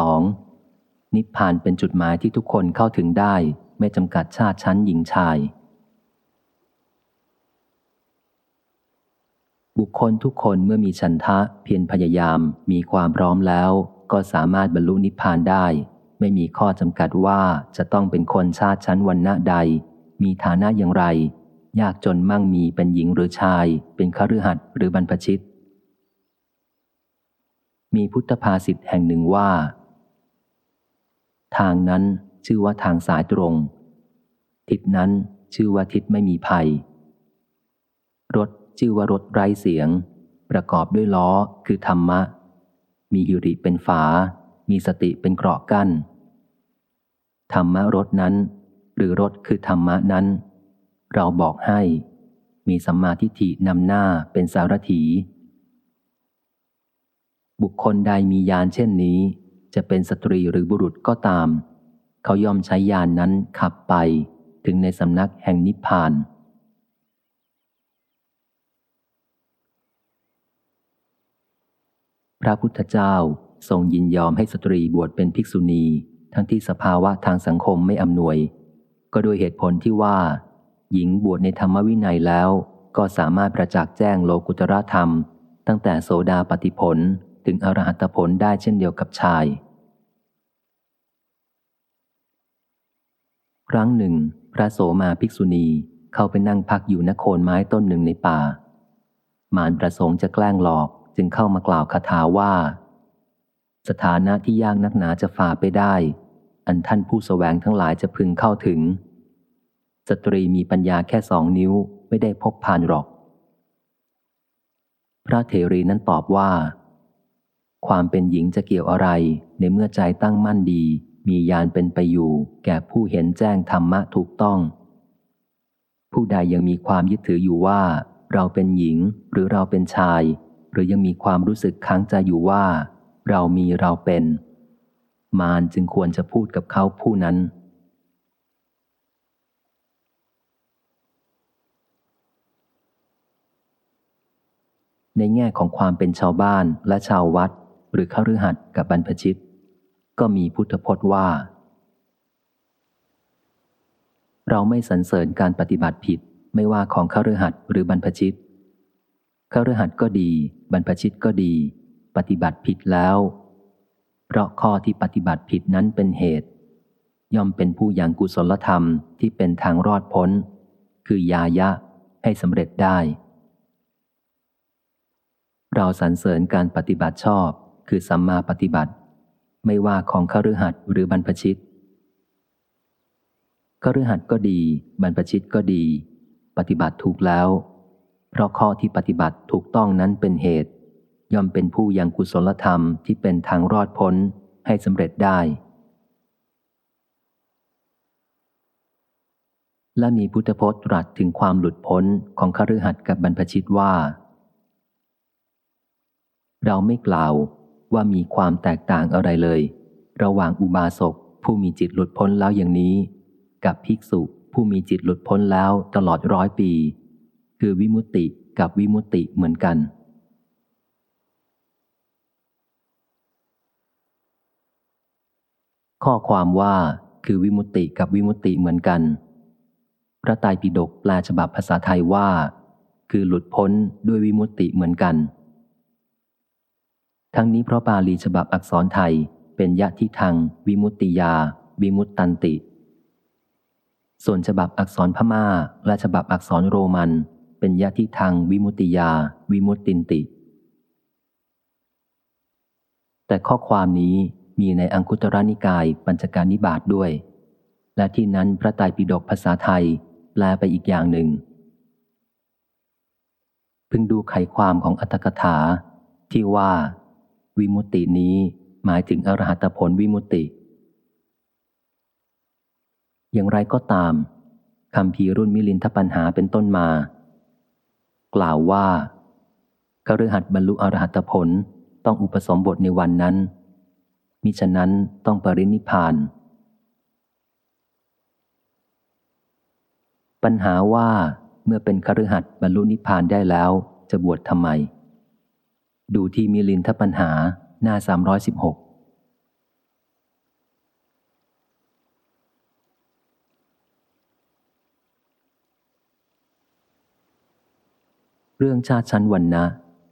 2. นิพพานเป็นจุดหมายที่ทุกคนเข้าถึงได้ ไม่จำกัดชาติชั้นหญิงชาย บุคคลทุกคนเมื่อมีฉันทะเพียรพยายามมีความพร้อมแล้ว ก็สามารถบรรลุนิพพานได้ ไม่มีข้อจำกัดว่าจะต้องเป็นคนชาติชั้นวันณะใด มีฐานะอย่างไร ยากจนมั่งมีเป็นหญิงหรือชาย เป็นคฤหัสถ์หรือบรรพชิตมีพุทธภาษิตแห่งหนึ่งว่า ทางนั้นชื่อว่าทางสายตรง ทิศนั้นชื่อว่าทิศไม่มีภัย รถชื่อว่ารถไร้เสียง ประกอบด้วยล้อคือธรรมะ มีหิริเป็นฝา มีสติเป็นเกราะกั้น ธรรมะรถนั้น หรือรถคือธรรมะนั้น เราบอกให้ มีสัมมาทิฏฐินำหน้าเป็นสารถี บุคคลใดมียานเช่นนี้ จะเป็นสตรีหรือบุรุษก็ตาม เขายอมใช้ยานนั้นขับไปถึงในสำนักแห่งนิพพาน พระพุทธเจ้าทรงยินยอมให้สตรีบวชเป็นภิกษุณี ทั้งที่สภาวะทางสังคมไม่อำนวย ก็โดยเหตุผลที่ว่า หญิงบวชในธรรมวินัยแล้ว ก็สามารถประจักษ์แจ้งโลกุตระธรรม ตั้งแต่โสดาปฏิผล ถึงอรหัตผลได้เช่นเดียวกับชาย ครั้งหนึ่ง พระโสมาภิกษุณีเข้าไปนั่งพักอยู่นโคนไม้ต้นหนึ่งในป่า มารประสงค์จะแกล้งหลอกจึงเข้ามากล่าวคาถาว่า สถานะที่ยากนักหนาจะฝ่าไปได้ อันท่านผู้สแสวงทั้งหลายจะพึงเข้าถึง สตรีมีปัญญาแค่สองนิ้วไม่ได้พบผ่านหรอกพระเทรีนั้นตอบว่า ความเป็นหญิงจะเกี่ยวอะไร ในเมื่อใจตั้งมั่นดี มียานเป็นไปอยู่ แก่ผู้เห็นแจ้งธรรมะถูกต้อง ผู้ใดยังมีความยึดถืออยู่ว่า เราเป็นหญิงหรือเราเป็นชาย หรือยังมีความรู้สึกค้างใจอยู่ว่า เรามีเราเป็น มารจึงควรจะพูดกับเขาผู้นั้นในแง่ของความเป็นชาวบ้านและชาววัด หรือข้ารือหัดกับบรรพชิต ก็มีพุทธพจน์ว่า เราไม่สรรเสริญการปฏิบัติผิดไม่ว่าของข้ารือหัดหรือบรรพชิตขรือหัสก็ดี บรรพชิตก็ดี ปฏิบัติผิดแล้ว เพราะข้อที่ปฏิบัติผิดนั้นเป็นเหตุ ย่อมเป็นผู้อย่างกุศลธรรมที่เป็นทางรอดพ้น คือยายะให้สำเร็จได้เราสรรเสริญการปฏิบัติชอบ คือสัมมาปฏิบัติ ไม่ว่าของคฤหัสถ์หรือบรรพชิตคฤหัสถ์ก็ดี บรรพชิตก็ดี ปฏิบัติถูกแล้ว เพราะข้อที่ปฏิบัติถูกต้องนั้นเป็นเหตุ ย่อมเป็นผู้ยังกุศลธรรมที่เป็นทางรอดพ้นให้สำเร็จได้ และมีพุทธพจน์ตรัสถึงความหลุดพ้นของคฤหัสถ์กับบรรพชิตว่าเราไม่กล่าว ว่ามีความแตกต่างอะไรเลย ระหว่างอุบาสกผู้มีจิตหลุดพ้นแล้วอย่างนี้ กับภิกษุผู้มีจิตหลุดพ้นแล้วตลอดร้อยปี คือวิมุตติกับวิมุตติเหมือนกัน ข้อความว่าคือวิมุตติกับวิมุตติเหมือนกัน พระไตรปิฎกแปลฉบับภาษาไทยว่า คือหลุดพ้นด้วยวิมุตติเหมือนกัน ทั้งนี้เพราะบาลีฉบับอักษรไทย เป็นยะทิทางวิมุตติยา วิมุตตันติ ส่วนฉบับอักษรพม่า และฉบับอักษรโรมัน เป็นยะทิทางวิมุติยา วิมุตตินติ แต่ข้อความนี้มีในอังคุตรนิกายปัญจการนิบาตด้วย และที่นั้นพระไตรปิฎกภาษาไทยแปลไปอีกอย่างหนึ่งพึงดูไขความของอัตถกถาที่ว่า วิมุตตินี้หมายถึงอรหัตผลวิมุตติ อย่างไรก็ตามคำพีรุ่นมิลินทปัญหาเป็นต้นมา กล่าวว่าคฤหัสบรรลุอรหัตผลต้องอุปสมบทในวันนั้น มิฉะนั้นต้องปรินิพาน ปัญหาว่าเมื่อเป็นคฤหัสบรรลุนิพพานได้แล้วจะบวชทำไม ดูที่มิลินทปัญหาหน้า 316เรื่องชาติชั้นวันนะ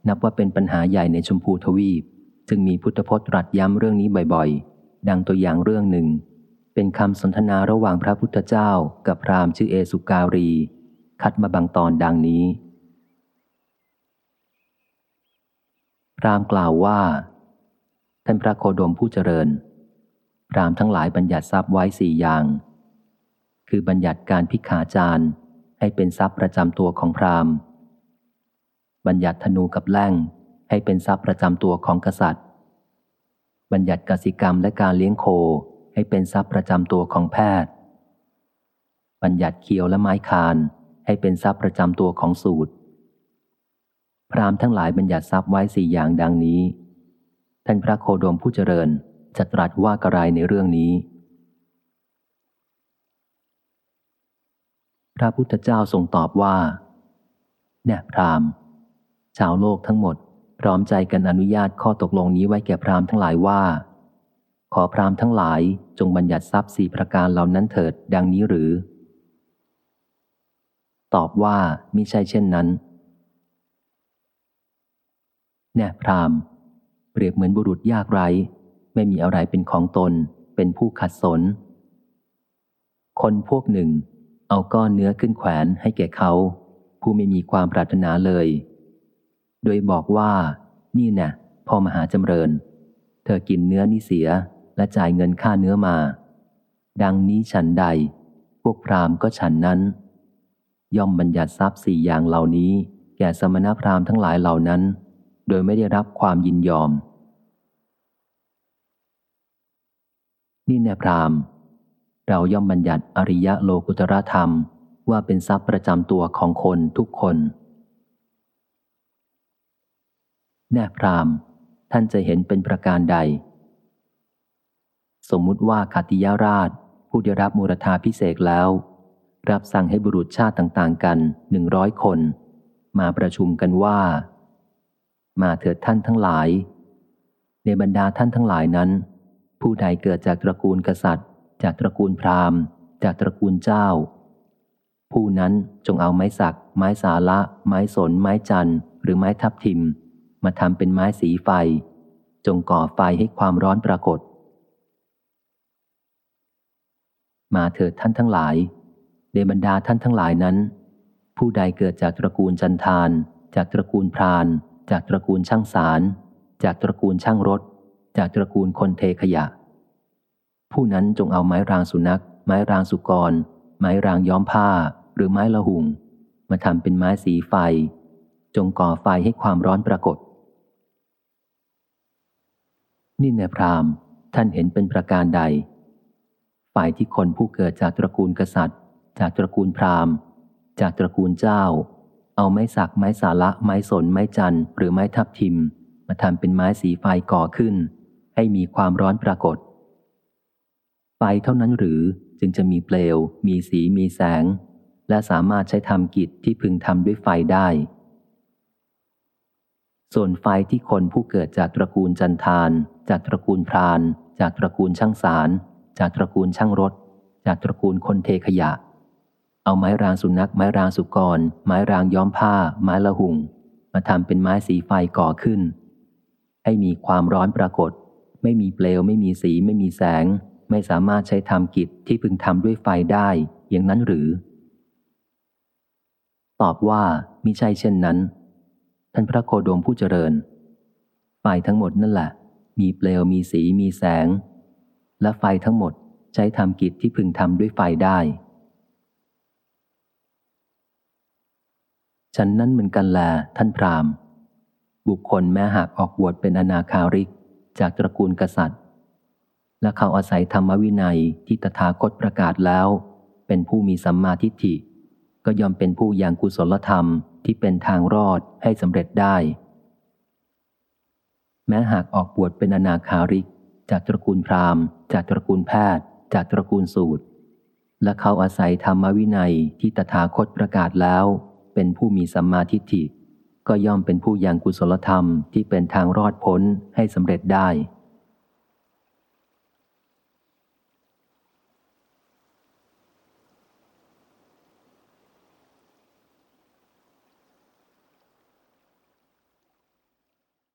นับว่าเป็นปัญหาใหญ่ในชมพูทวีป จึงมีพุทธพจน์รัดย้ำเรื่องนี้บ่อยๆ ดังตัวอย่างเรื่องหนึ่ง เป็นคำสนทนาระหว่างพระพุทธเจ้ากับพรามชื่อเอสุการี คัดมาบางตอนดังนี้ รามกล่าวว่า ท่านพระโคดมผู้เจริญ พรามทั้งหลายบัญญัติทรัพย์ไว้สี่อย่าง คือบัญญัติการพิขาจารให้เป็นทรัพย์ประจำตัวของพราหมณ์บัญญัติธนูกับแล่งให้เป็นทรัพย์ประจำตัวของกษัตริย์ บัญญัติกสิกรรมและการเลี้ยงโคให้เป็นทรัพย์ประจำตัวของแพทย์ บัญญัติเคียวและไม้คานให้เป็นทรัพย์ประจำตัวของสูตร พรามทั้งหลายบัญญัติทรัพย์ไว้สี่อย่างดังนี้ ท่านพระโคดมผู้เจริญจะตรัสว่ากระไรในเรื่องนี้ พระพุทธเจ้าทรงตอบว่าแน่พรามชาวโลกทั้งหมด พร้อมใจกันอนุญาตข้อตกลงนี้ไว้แก่พราหมณ์ทั้งหลายว่า ขอพราหมณ์ทั้งหลายจงบัญญัติทรัพย์สี่ประการเหล่านั้นเถิดดังนี้หรือ ตอบว่ามิใช่เช่นนั้น แน่พรามเปรียบเหมือนบุรุษยากไร้ ไม่มีอะไรเป็นของตน เป็นผู้ขัดสน คนพวกหนึ่ง เอาก้อนเนื้อขึ้นแขวนให้แก่เขา ผู้ไม่มีความปรารถนาเลย โดยบอกว่า นี่นะ่ะพ่อมหาจำเริญ เธอกินเนื้อนี่เสียและจ่ายเงินค่าเนื้อมา ดังนี้ฉันใด พวกพราหมณ์ก็ฉันนั้น ย่อมบัญญัติทรัพย์สี่อย่างเหล่านี้ แก่สมณพราหมณ์ทั้งหลายเหล่านั้น โดยไม่ได้รับความยินยอม นี่แน่พรามเราย่อมบัญญัติอริยะโลกุตรธรรมว่าเป็นทรัพย์ประจำตัวของคนทุกคน แน่พรามท่านจะเห็นเป็นประการใด สมมุติว่าคติยราชผู้ได้รับมูรธาพิเศษแล้ว รับสั่งให้บุรุษชาติต่าง ๆ กันหนึ่งร้อยคน มาประชุมกันว่า มาเถิดท่านทั้งหลาย ในบรรดาท่านทั้งหลายนั้น ผู้ใดเกิดจากตระกูลกษัตริย์ จากตระกูลพราหมณ์ จากตระกูลเจ้า ผู้นั้นจงเอาไม้สัก ไม้สาละ ไม้สน ไม้จันหรือไม้ทับทิม มาทำเป็นไม้สีไฟ จงก่อไฟให้ความร้อนปรากฏ มาเถิดท่านทั้งหลายเดบรรดาท่านทั้งหลายนั้น ผู้ใดเกิดจากตระกูลจันทาน จากตระกูลพราน จากตระกูลช่างสาร จากตระกูลช่างรถ จากตระกูลคนเทขยะ ผู้นั้นจงเอาไม้รางสุนัข ไม้รางสุกร ไม้รางย้อมผ้า หรือไม้ละหุง มาทำเป็นไม้สีไฟ จงก่อไฟให้ความร้อนปรากฏ นี่แนพรามท่านเห็นเป็นประการใด ฝ่ายที่คนผู้เกิดจากตระกูลกษัตริย์ จากตระกูลพราหมณ์ จากตระกูลเจ้า เอาไม้สักไม้สาละไม้สนไม้จันหรือไม้ทับทิม มาทำเป็นไม้สีไฟก่อขึ้น ให้มีความร้อนปรากฏ ไฟเท่านั้นหรือจึงจะมีเปลว มีสีมีแสง และสามารถใช้ทำกิจที่พึงทำด้วยไฟได้ ส่วนไฟที่คนผู้เกิดจากตระกูลจันทาน จากตระกูลพราน จากตระกูลช่างสาร จากตระกูลช่างรถ จากตระกูลคนเทขยะ เอาไม้รางสุนัข ไม้รางสุกร ไม้รางย้อมผ้า ไม้ละหุงมาทำเป็นไม้สีไฟก่อขึ้น ให้มีความร้อนปรากฏ ไม่มีเปลว ไม่มีสี ไม่มีแสง ไม่สามารถใช้ทำกิจที่พึงทำด้วยไฟได้อย่างนั้นหรือ ตอบว่ามิใช่เช่นนั้น ท่านพระโคดมผู้เจริญไฟทั้งหมดนั่นแหละ มีเปลว มีสี มีแสง และไฟทั้งหมดใช้ทำกิจที่พึงทำด้วยไฟได้ ฉันนั้นเหมือนกันแลท่านพราหมณ์ บุคคลแม้หากออกบวชเป็นอนาคาริกจากตระกูลกษัตริย์ และเขาอาศัยธรรมวินัยที่ตถาคตประกาศแล้ว เป็นผู้มีสัมมาทิฏฐิ ก็ยอมเป็นผู้อย่างกุศลธรรมที่เป็นทางรอดให้สำเร็จได้ แม้หากออกบวชเป็นอนาคาริก จากตระกูลพราหมณ์ จากตระกูลแพทย์ จากตระกูลสูตรและเขาอาศัยธรรมวินัยที่ตถาคตประกาศแล้ว เป็นผู้มีสัมมาทิฏฐิ ก็ย่อมเป็นผู้ยังกุศลธรรมที่เป็นทางรอดพ้นให้สำเร็จได้